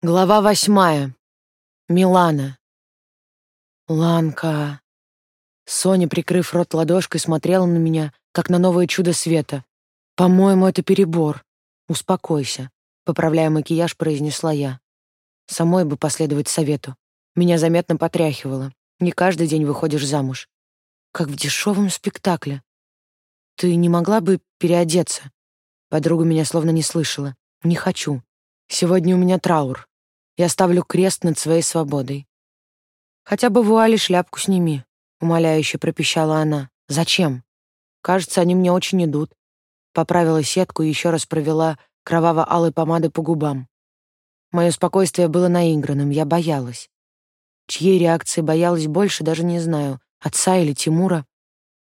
Глава восьмая. Милана. Ланка. Соня, прикрыв рот ладошкой, смотрела на меня, как на новое чудо света. «По-моему, это перебор. Успокойся», — поправляя макияж, произнесла я. Самой бы последовать совету. Меня заметно потряхивало. Не каждый день выходишь замуж. Как в дешевом спектакле. «Ты не могла бы переодеться?» Подруга меня словно не слышала. «Не хочу. Сегодня у меня траур. Я ставлю крест над своей свободой. Хотя бы вуали шляпку сними, умоляюще пропищала она. Зачем? Кажется, они мне очень идут. Поправила сетку и еще раз провела кроваво-алой помадой по губам. Мое спокойствие было наигранным, я боялась. Чьей реакции боялась больше, даже не знаю, отца или Тимура.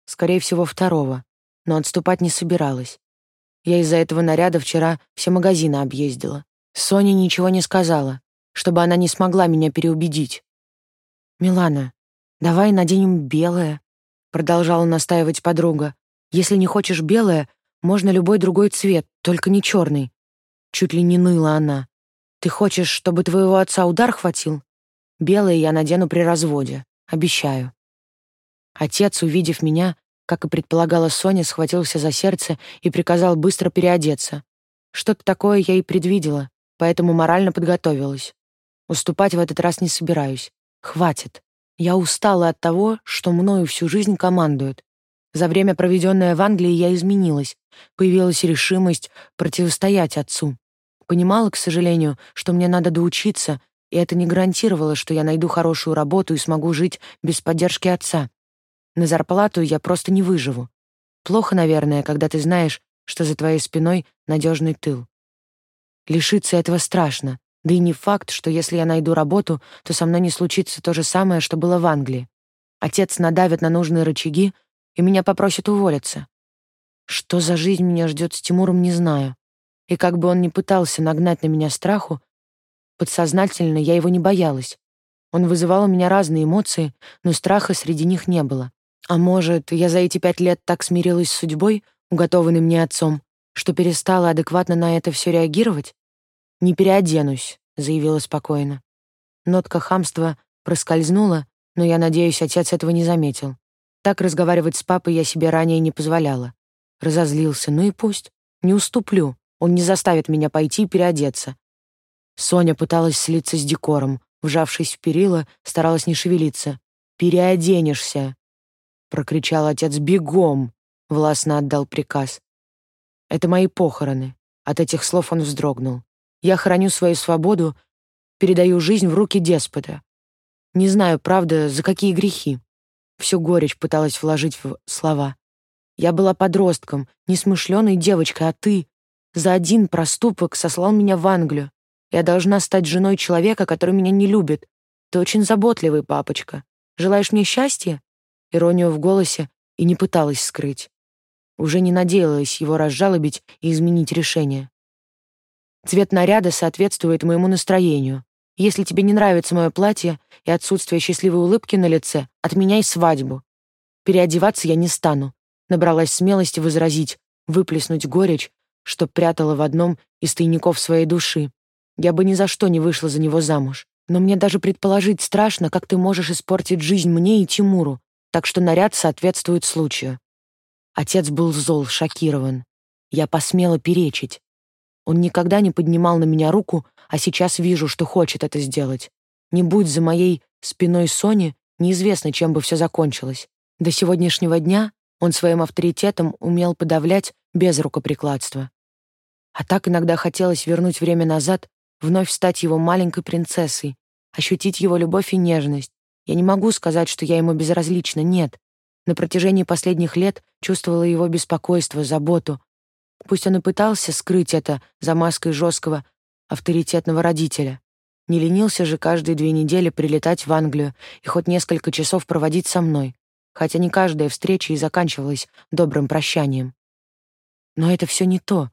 Скорее всего, второго, но отступать не собиралась. Я из-за этого наряда вчера все магазины объездила. Соня ничего не сказала, чтобы она не смогла меня переубедить. «Милана, давай наденем белое», — продолжала настаивать подруга. «Если не хочешь белое, можно любой другой цвет, только не черный». Чуть ли не ныла она. «Ты хочешь, чтобы твоего отца удар хватил? Белое я надену при разводе, обещаю». Отец, увидев меня, как и предполагала Соня, схватился за сердце и приказал быстро переодеться. Что-то такое я и предвидела, поэтому морально подготовилась. Уступать в этот раз не собираюсь. Хватит. Я устала от того, что мною всю жизнь командуют. За время, проведенное в Англии, я изменилась. Появилась решимость противостоять отцу. Понимала, к сожалению, что мне надо доучиться, и это не гарантировало, что я найду хорошую работу и смогу жить без поддержки отца. На зарплату я просто не выживу. Плохо, наверное, когда ты знаешь, что за твоей спиной надежный тыл. Лишиться этого страшно, да и не факт, что если я найду работу, то со мной не случится то же самое, что было в Англии. Отец надавит на нужные рычаги, и меня попросят уволиться. Что за жизнь меня ждет с Тимуром, не знаю. И как бы он ни пытался нагнать на меня страху, подсознательно я его не боялась. Он вызывал у меня разные эмоции, но страха среди них не было. А может, я за эти пять лет так смирилась с судьбой, уготованной мне отцом, что перестала адекватно на это все реагировать? «Не переоденусь», — заявила спокойно. Нотка хамства проскользнула, но я надеюсь, отец этого не заметил. Так разговаривать с папой я себе ранее не позволяла. Разозлился, ну и пусть. Не уступлю, он не заставит меня пойти и переодеться. Соня пыталась слиться с декором, вжавшись в перила, старалась не шевелиться. «Переоденешься!» — прокричал отец. «Бегом!» — властно отдал приказ. «Это мои похороны». От этих слов он вздрогнул. Я храню свою свободу, передаю жизнь в руки деспота. Не знаю, правда, за какие грехи. Всю горечь пыталась вложить в слова. Я была подростком, несмышленой девочкой, а ты за один проступок сослал меня в Англию. Я должна стать женой человека, который меня не любит. Ты очень заботливый, папочка. Желаешь мне счастья? Иронию в голосе и не пыталась скрыть. Уже не надеялась его разжалобить и изменить решение. Цвет наряда соответствует моему настроению. Если тебе не нравится мое платье и отсутствие счастливой улыбки на лице, отменяй свадьбу. Переодеваться я не стану. Набралась смелости возразить, выплеснуть горечь, что прятала в одном из тайников своей души. Я бы ни за что не вышла за него замуж. Но мне даже предположить страшно, как ты можешь испортить жизнь мне и Тимуру, так что наряд соответствует случаю. Отец был зол, шокирован. Я посмела перечить. Он никогда не поднимал на меня руку, а сейчас вижу, что хочет это сделать. Не будь за моей спиной Сони, неизвестно, чем бы все закончилось. До сегодняшнего дня он своим авторитетом умел подавлять без рукоприкладства. А так иногда хотелось вернуть время назад, вновь стать его маленькой принцессой, ощутить его любовь и нежность. Я не могу сказать, что я ему безразлична, нет. На протяжении последних лет чувствовала его беспокойство, заботу, Пусть он и пытался скрыть это за маской жесткого авторитетного родителя. Не ленился же каждые две недели прилетать в Англию и хоть несколько часов проводить со мной, хотя не каждая встреча и заканчивалась добрым прощанием. Но это все не то.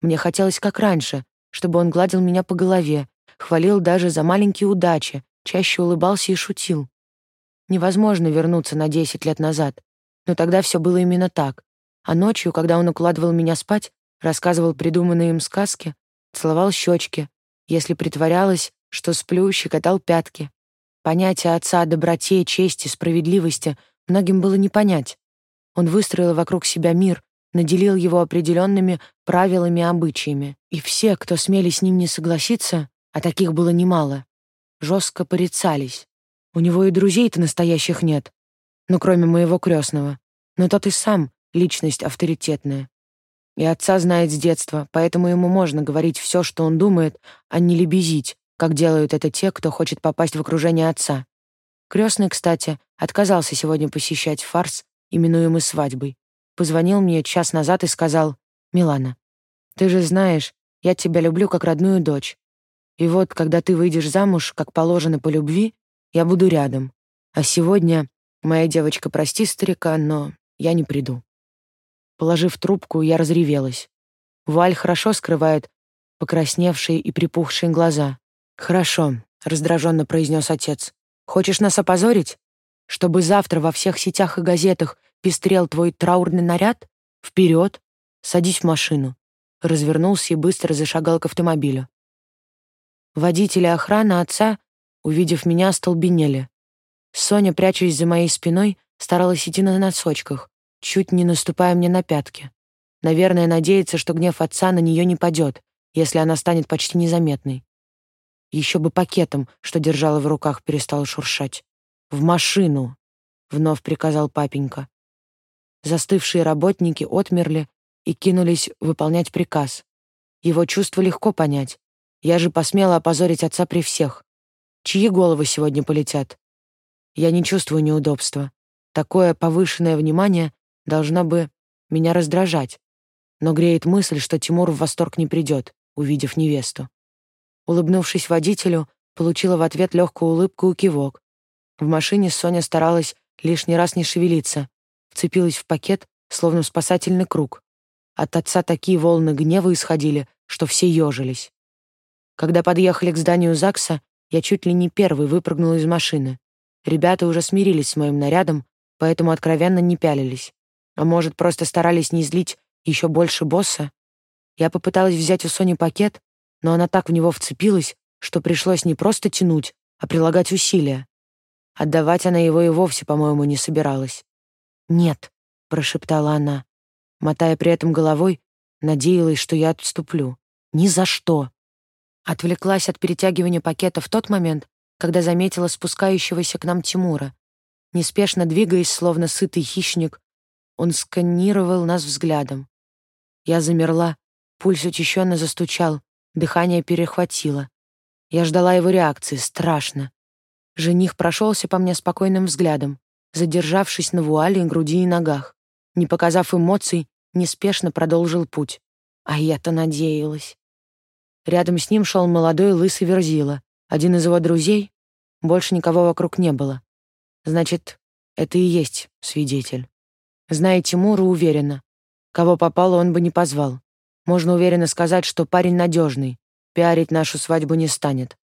Мне хотелось как раньше, чтобы он гладил меня по голове, хвалил даже за маленькие удачи, чаще улыбался и шутил. Невозможно вернуться на десять лет назад, но тогда все было именно так. А ночью, когда он укладывал меня спать, рассказывал придуманные им сказки, целовал щечки, Если притворялась, что сплю, щекотал пятки. Понятие отца о доброте, чести, справедливости многим было не понять. Он выстроил вокруг себя мир, наделил его определенными правилами и обычаями, и все, кто смели с ним не согласиться, а таких было немало, жестко порицались. У него и друзей-то настоящих нет, ну, кроме моего крестного. Но тот и сам личность авторитетная. И отца знает с детства, поэтому ему можно говорить все, что он думает, а не лебезить, как делают это те, кто хочет попасть в окружение отца. Крестный, кстати, отказался сегодня посещать фарс, именуемый свадьбой. Позвонил мне час назад и сказал, «Милана, ты же знаешь, я тебя люблю как родную дочь. И вот, когда ты выйдешь замуж, как положено по любви, я буду рядом. А сегодня, моя девочка, прости старика, но я не приду». Положив трубку, я разревелась. Валь хорошо скрывает покрасневшие и припухшие глаза. «Хорошо», — раздраженно произнес отец. «Хочешь нас опозорить? Чтобы завтра во всех сетях и газетах пестрел твой траурный наряд? Вперед! Садись в машину». Развернулся и быстро зашагал к автомобилю. Водители охраны отца, увидев меня, столбенели. Соня, прячась за моей спиной, старалась идти на носочках, чуть не наступая мне на пятки. Наверное, надеется, что гнев отца на нее не падет, если она станет почти незаметной. Еще бы пакетом, что держала в руках, перестал шуршать. «В машину!» — вновь приказал папенька. Застывшие работники отмерли и кинулись выполнять приказ. Его чувство легко понять. Я же посмела опозорить отца при всех. Чьи головы сегодня полетят? Я не чувствую неудобства. Такое повышенное внимание должна бы меня раздражать, но греет мысль, что Тимур в восторг не придет, увидев невесту. Улыбнувшись водителю, получила в ответ легкую улыбку и кивок. В машине Соня старалась лишний раз не шевелиться, вцепилась в пакет, словно в спасательный круг. От отца такие волны гнева исходили, что все ежились. Когда подъехали к зданию ЗАГСа, я чуть ли не первый выпрыгнула из машины. Ребята уже смирились с моим нарядом, поэтому откровенно не пялились. А может, просто старались не злить еще больше босса? Я попыталась взять у Сони пакет, но она так в него вцепилась, что пришлось не просто тянуть, а прилагать усилия. Отдавать она его и вовсе, по-моему, не собиралась. «Нет», — прошептала она, мотая при этом головой, надеялась, что я отступлю. «Ни за что». Отвлеклась от перетягивания пакета в тот момент, когда заметила спускающегося к нам Тимура. Неспешно двигаясь, словно сытый хищник, он сканировал нас взглядом. Я замерла, пульс учащенно застучал, дыхание перехватило. Я ждала его реакции, страшно. Жених прошелся по мне спокойным взглядом, задержавшись на вуале, груди и ногах. Не показав эмоций, неспешно продолжил путь. А я-то надеялась. Рядом с ним шел молодой лысый верзила, один из его друзей. Больше никого вокруг не было. Значит, это и есть свидетель. Зная Тимура, уверена. Кого попало, он бы не позвал. Можно уверенно сказать, что парень надежный. Пиарить нашу свадьбу не станет.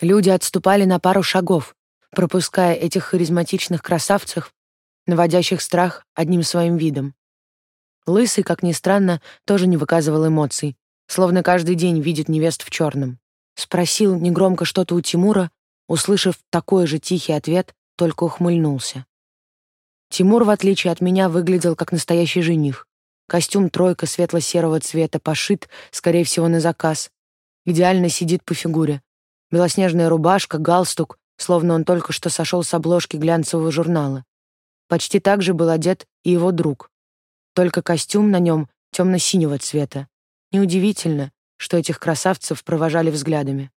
Люди отступали на пару шагов, пропуская этих харизматичных красавцев, наводящих страх одним своим видом. Лысый, как ни странно, тоже не выказывал эмоций, словно каждый день видит невест в черном. Спросил негромко что-то у Тимура, услышав такой же тихий ответ, только ухмыльнулся. Тимур, в отличие от меня, выглядел как настоящий жених. Костюм тройка светло-серого цвета пошит, скорее всего, на заказ. Идеально сидит по фигуре. Белоснежная рубашка, галстук, словно он только что сошел с обложки глянцевого журнала. Почти так же был одет и его друг. Только костюм на нем темно-синего цвета. Неудивительно, что этих красавцев провожали взглядами.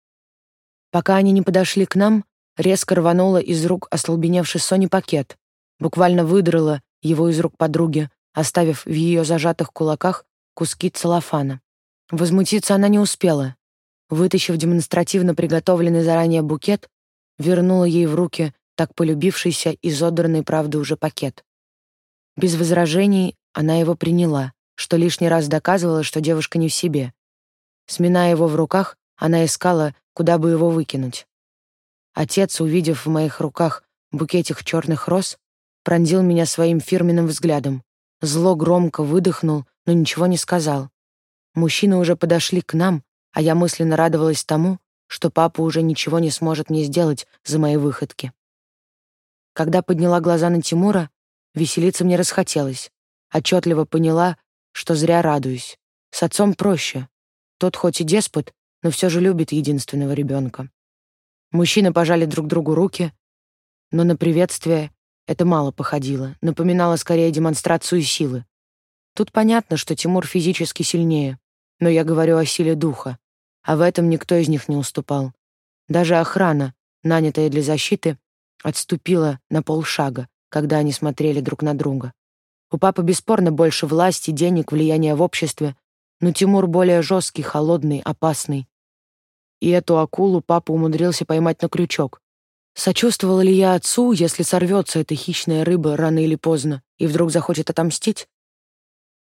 Пока они не подошли к нам, резко рванула из рук остолбеневший Сони пакет буквально выдрала его из рук подруги, оставив в ее зажатых кулаках куски целлофана. Возмутиться она не успела. Вытащив демонстративно приготовленный заранее букет, вернула ей в руки так полюбившийся изодранный, правда, уже пакет. Без возражений она его приняла, что лишний раз доказывало, что девушка не в себе. Сминая его в руках, она искала, куда бы его выкинуть. Отец, увидев в моих руках букетик черных роз, пронзил меня своим фирменным взглядом. Зло громко выдохнул, но ничего не сказал. Мужчины уже подошли к нам, а я мысленно радовалась тому, что папа уже ничего не сможет мне сделать за мои выходки. Когда подняла глаза на Тимура, веселиться мне расхотелось. Отчетливо поняла, что зря радуюсь. С отцом проще. Тот хоть и деспот, но все же любит единственного ребенка. Мужчины пожали друг другу руки, но на приветствие это мало походило, напоминало скорее демонстрацию силы. Тут понятно, что Тимур физически сильнее, но я говорю о силе духа, а в этом никто из них не уступал. Даже охрана, нанятая для защиты, отступила на полшага, когда они смотрели друг на друга. У папы бесспорно больше власти, денег, влияния в обществе, но Тимур более жесткий, холодный, опасный. И эту акулу папа умудрился поймать на крючок. Сочувствовала ли я отцу, если сорвется эта хищная рыба рано или поздно и вдруг захочет отомстить?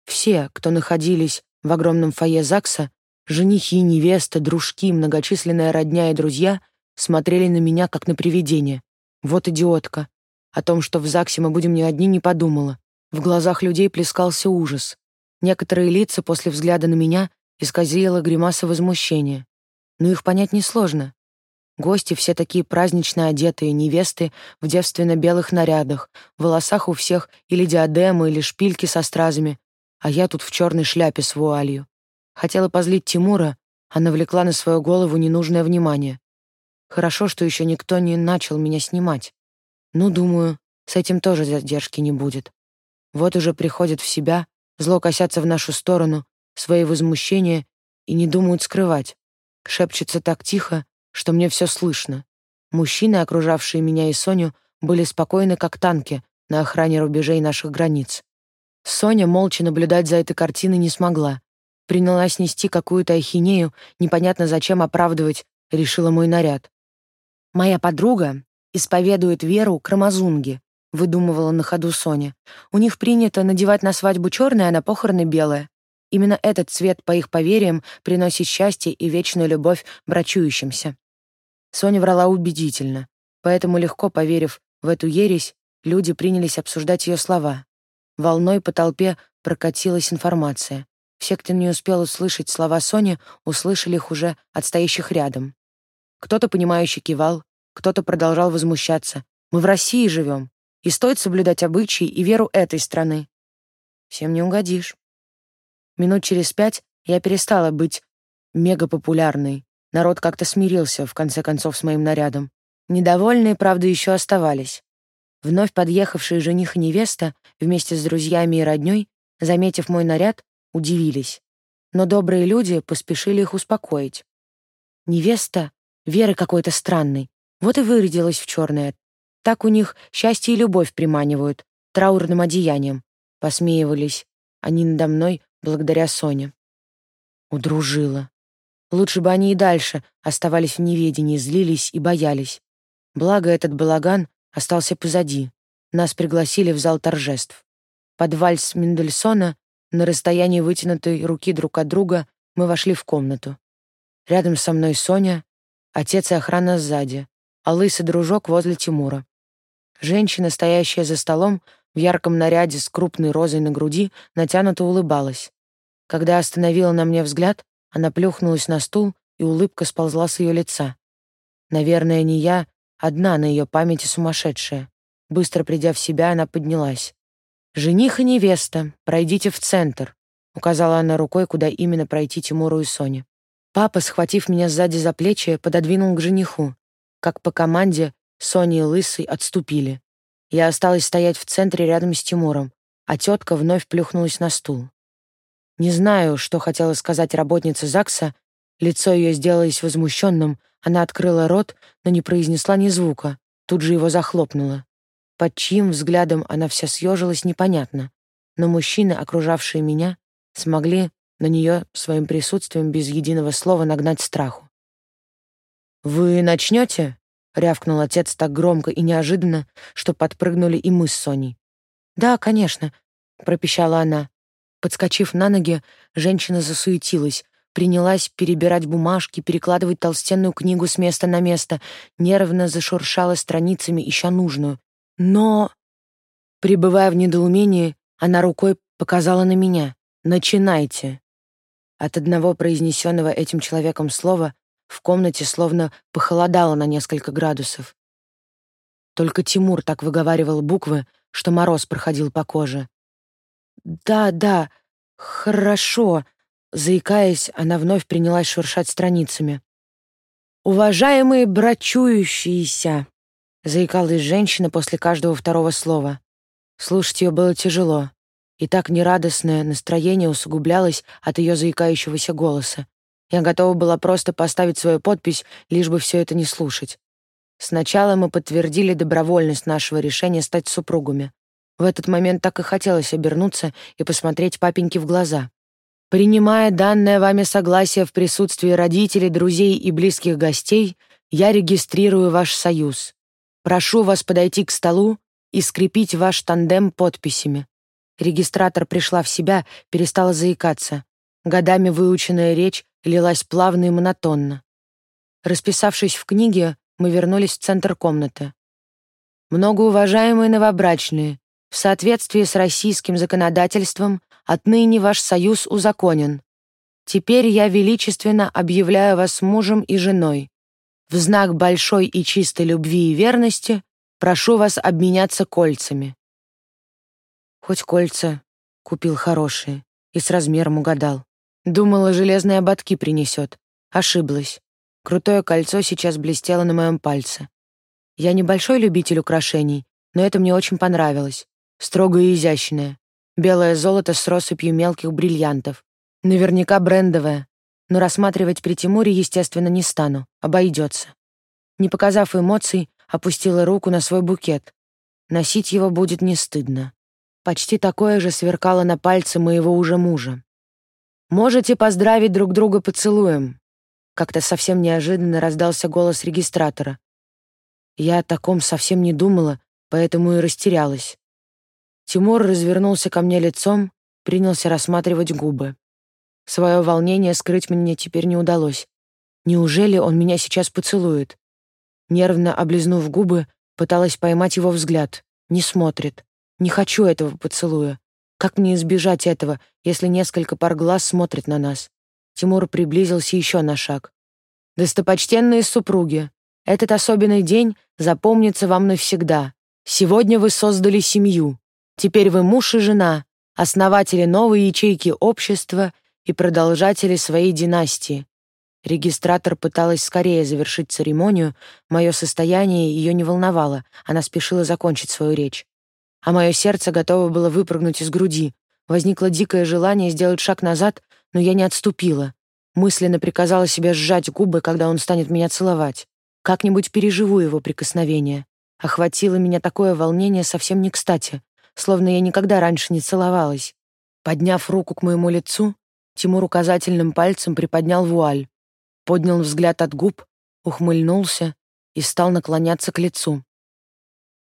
Все, кто находились в огромном фойе ЗАГСа, женихи, невеста, дружки, многочисленная родня и друзья, смотрели на меня, как на привидение. Вот идиотка. О том, что в ЗАГСе мы будем не одни, не подумала. В глазах людей плескался ужас. Некоторые лица после взгляда на меня исказила гримаса возмущения. Но их понять несложно. Гости все такие празднично одетые, невесты в девственно-белых нарядах, в волосах у всех или диадемы, или шпильки со стразами, а я тут в черной шляпе с вуалью. Хотела позлить Тимура, а навлекла на свою голову ненужное внимание. Хорошо, что еще никто не начал меня снимать. Ну, думаю, с этим тоже задержки не будет. Вот уже приходят в себя, зло косятся в нашу сторону, свои возмущения и не думают скрывать. Шепчется так тихо, что мне все слышно. Мужчины, окружавшие меня и Соню, были спокойны, как танки, на охране рубежей наших границ. Соня молча наблюдать за этой картиной не смогла. Принялась нести какую-то ахинею, непонятно зачем оправдывать, решила мой наряд. «Моя подруга исповедует веру крамазунги», выдумывала на ходу Соня. «У них принято надевать на свадьбу черное, а на похороны белое. Именно этот цвет, по их поверьям, приносит счастье и вечную любовь брачующимся. Соня врала убедительно, поэтому, легко поверив в эту ересь, люди принялись обсуждать ее слова. Волной по толпе прокатилась информация. Все, кто не успел услышать слова Сони, услышали их уже от стоящих рядом. Кто-то, понимающе кивал, кто-то продолжал возмущаться. «Мы в России живем, и стоит соблюдать обычаи и веру этой страны». «Всем не угодишь». Минут через пять я перестала быть мегапопулярной, Народ как-то смирился, в конце концов, с моим нарядом. Недовольные, правда, еще оставались. Вновь подъехавшие жених и невеста вместе с друзьями и роднёй, заметив мой наряд, удивились. Но добрые люди поспешили их успокоить. Невеста Веры какой-то странной, вот и вырядилась в черное. Так у них счастье и любовь приманивают, траурным одеянием. Посмеивались они надо мной благодаря Соне. Удружила. Лучше бы они и дальше оставались в неведении, злились и боялись. Благо этот балаган остался позади. Нас пригласили в зал торжеств. Под вальс Мендельсона на расстоянии вытянутой руки друг от друга мы вошли в комнату. Рядом со мной Соня, отец и охрана сзади, а лысый дружок возле Тимура. Женщина, стоящая за столом, в ярком наряде с крупной розой на груди, натянуто улыбалась. Когда остановила на мне взгляд, она плюхнулась на стул, и улыбка сползла с ее лица. Наверное, не я, одна на ее памяти сумасшедшая. Быстро придя в себя, она поднялась. «Жених и невеста, пройдите в центр», — указала она рукой, куда именно пройти Тимуру и Соне. Папа, схватив меня сзади за плечи, пододвинул к жениху. Как по команде, Соня и Лысый отступили. Я осталась стоять в центре рядом с Тимуром, а тетка вновь плюхнулась на стул. Не знаю, что хотела сказать работница ЗАГСа. Лицо ее сделалось возмущенным. Она открыла рот, но не произнесла ни звука. Тут же его захлопнула. Под чьим взглядом она вся съежилась, непонятно. Но мужчины, окружавшие меня, смогли на нее своим присутствием без единого слова нагнать страху. «Вы начнете?» — рявкнул отец так громко и неожиданно, что подпрыгнули и мы с Соней. «Да, конечно», — пропищала она. Подскочив на ноги, женщина засуетилась, принялась перебирать бумажки, перекладывать толстенную книгу с места на место, нервно зашуршала страницами, ища нужную. Но, пребывая в недоумении, она рукой показала на меня. «Начинайте». От одного произнесенного этим человеком слова в комнате словно похолодало на несколько градусов. Только Тимур так выговаривал буквы, что мороз проходил по коже. «Да, да, хорошо», — заикаясь, она вновь принялась шуршать страницами. «Уважаемые брачующиеся», — заикалась женщина после каждого второго слова. Слушать ее было тяжело, и так нерадостное настроение усугублялось от ее заикающегося голоса. Я готова была просто поставить свою подпись, лишь бы все это не слушать. Сначала мы подтвердили добровольность нашего решения стать супругами. В этот момент так и хотелось обернуться и посмотреть папеньке в глаза. Принимая данное вами согласие в присутствии родителей, друзей и близких гостей, я регистрирую ваш союз. Прошу вас подойти к столу и скрепить ваш тандем подписями. Регистратор пришла в себя, перестала заикаться. Годами выученная речь лилась плавно и монотонно. Расписавшись в книге, мы вернулись в центр комнаты. Многоуважаемые новобрачные, в соответствии с российским законодательством Отныне ваш союз узаконен. Теперь я величественно объявляю вас мужем и женой. В знак большой и чистой любви и верности прошу вас обменяться кольцами. Хоть кольца купил хорошие и с размером угадал. Думала, железные ободки принесет. Ошиблась. Крутое кольцо сейчас блестело на моем пальце. Я небольшой любитель украшений, но это мне очень понравилось. Строгое и изящное. Белое золото с россыпью мелких бриллиантов. Наверняка брендовое. Но рассматривать при Тимуре, естественно, не стану. Обойдется. Не показав эмоций, опустила руку на свой букет. Носить его будет не стыдно. Почти такое же сверкало на пальце моего уже мужа. «Можете поздравить друг друга поцелуем», как-то совсем неожиданно раздался голос регистратора. Я о таком совсем не думала, поэтому и растерялась. Тимур развернулся ко мне лицом, принялся рассматривать губы. Свое волнение скрыть мне теперь не удалось. Неужели он меня сейчас поцелует? Нервно облизнув губы, пыталась поймать его взгляд. Не смотрит. Не хочу этого поцелуя. Как мне избежать этого, если несколько пар глаз смотрят на нас? Тимур приблизился еще на шаг. «Достопочтенные супруги, этот особенный день запомнится вам навсегда. Сегодня вы создали семью. Теперь вы муж и жена, основатели новой ячейки общества и продолжатели своей династии. Регистратор пыталась скорее завершить церемонию, мое состояние ее не волновало, она спешила закончить свою речь. А мое сердце готово было выпрыгнуть из груди. Возникло дикое желание сделать шаг назад, но я не отступила. Мысленно приказала себе сжать губы, когда он станет меня целовать. Как-нибудь переживу его прикосновение. Охватило меня такое волнение совсем не кстати словно я никогда раньше не целовалась. Подняв руку к моему лицу, Тимур указательным пальцем приподнял вуаль, поднял взгляд от губ, ухмыльнулся и стал наклоняться к лицу.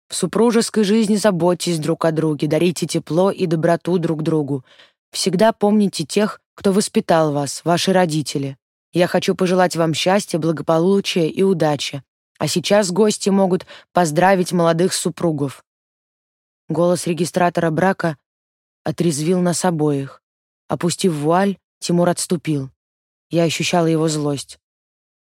В супружеской жизни заботьтесь друг о друге, дарите тепло и доброту друг другу. Всегда помните тех, кто воспитал вас, ваши родители. Я хочу пожелать вам счастья, благополучия и удачи. А сейчас гости могут поздравить молодых супругов. Голос регистратора брака отрезвил нас обоих. Опустив вуаль, Тимур отступил. Я ощущала его злость.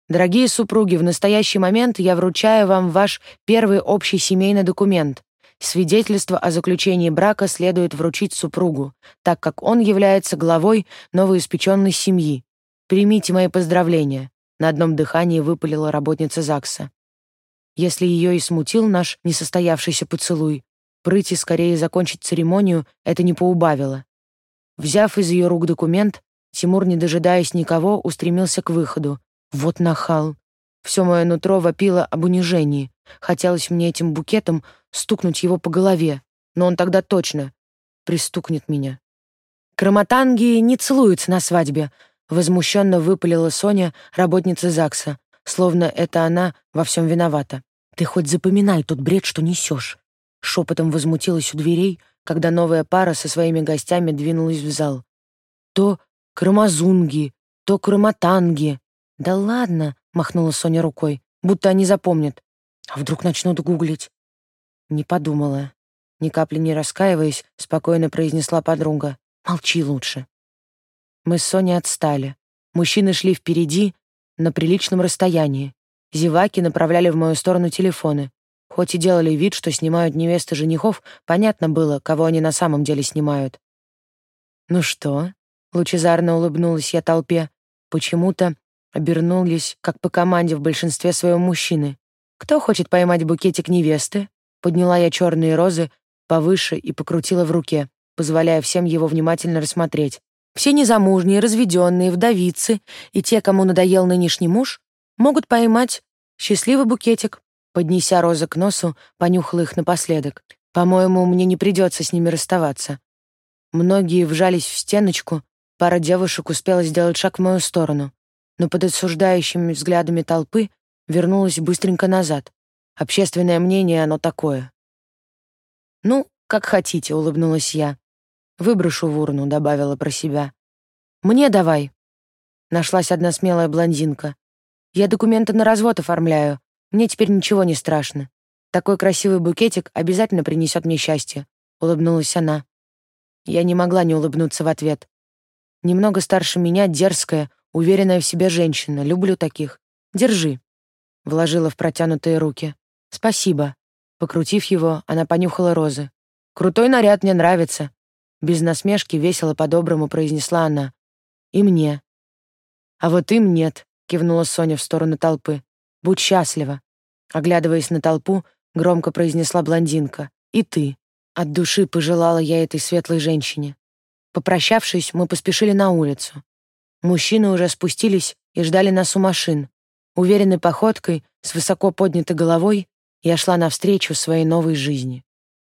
«Дорогие супруги, в настоящий момент я вручаю вам ваш первый общий семейный документ. Свидетельство о заключении брака следует вручить супругу, так как он является главой новоиспеченной семьи. Примите мои поздравления», — на одном дыхании выпалила работница ЗАГСа. Если ее и смутил наш несостоявшийся поцелуй, Прыть и скорее закончить церемонию это не поубавило. Взяв из ее рук документ, Тимур, не дожидаясь никого, устремился к выходу. Вот нахал. Все мое нутро вопило об унижении. Хотелось мне этим букетом стукнуть его по голове, но он тогда точно пристукнет меня. «Кромотанги не целуются на свадьбе», — возмущенно выпалила Соня, работница ЗАГСа, словно это она во всем виновата. «Ты хоть запоминай тот бред, что несешь. Шепотом возмутилась у дверей, когда новая пара со своими гостями двинулась в зал. То кромазунги, то кромотанги. Да ладно, махнула Соня рукой, будто они запомнят. А вдруг начнут гуглить? Не подумала. Ни капли не раскаиваясь, спокойно произнесла подруга. Молчи лучше. Мы с Соней отстали. Мужчины шли впереди, на приличном расстоянии. Зеваки направляли в мою сторону телефоны. Хоть и делали вид, что снимают невесты женихов, понятно было, кого они на самом деле снимают. «Ну что?» — лучезарно улыбнулась я толпе. Почему-то обернулись, как по команде в большинстве своем мужчины. «Кто хочет поймать букетик невесты?» Подняла я черные розы повыше и покрутила в руке, позволяя всем его внимательно рассмотреть. Все незамужние, разведенные, вдовицы и те, кому надоел нынешний муж, могут поймать счастливый букетик. Поднеся розы к носу, понюхала их напоследок. По-моему, мне не придется с ними расставаться. Многие вжались в стеночку, пара девушек успела сделать шаг в мою сторону, но под осуждающими взглядами толпы вернулась быстренько назад. Общественное мнение оно такое. «Ну, как хотите», — улыбнулась я. «Выброшу в урну», — добавила про себя. «Мне давай». Нашлась одна смелая блондинка. «Я документы на развод оформляю. Мне теперь ничего не страшно. Такой красивый букетик обязательно принесет мне счастье», — улыбнулась она. Я не могла не улыбнуться в ответ. Немного старше меня, дерзкая, уверенная в себе женщина. Люблю таких. Держи. Вложила в протянутые руки. Спасибо. Покрутив его, она понюхала розы. Крутой наряд мне нравится. Без насмешки весело по-доброму произнесла она. И мне. А вот им нет, кивнула Соня в сторону толпы. Будь счастлива. Оглядываясь на толпу, громко произнесла блондинка. И ты. От души пожелала я этой светлой женщине. Попрощавшись, мы поспешили на улицу. Мужчины уже спустились и ждали нас у машин. Уверенной походкой, с высоко поднятой головой, я шла навстречу своей новой жизни.